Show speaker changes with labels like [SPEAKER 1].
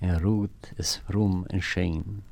[SPEAKER 1] and root is room and shame.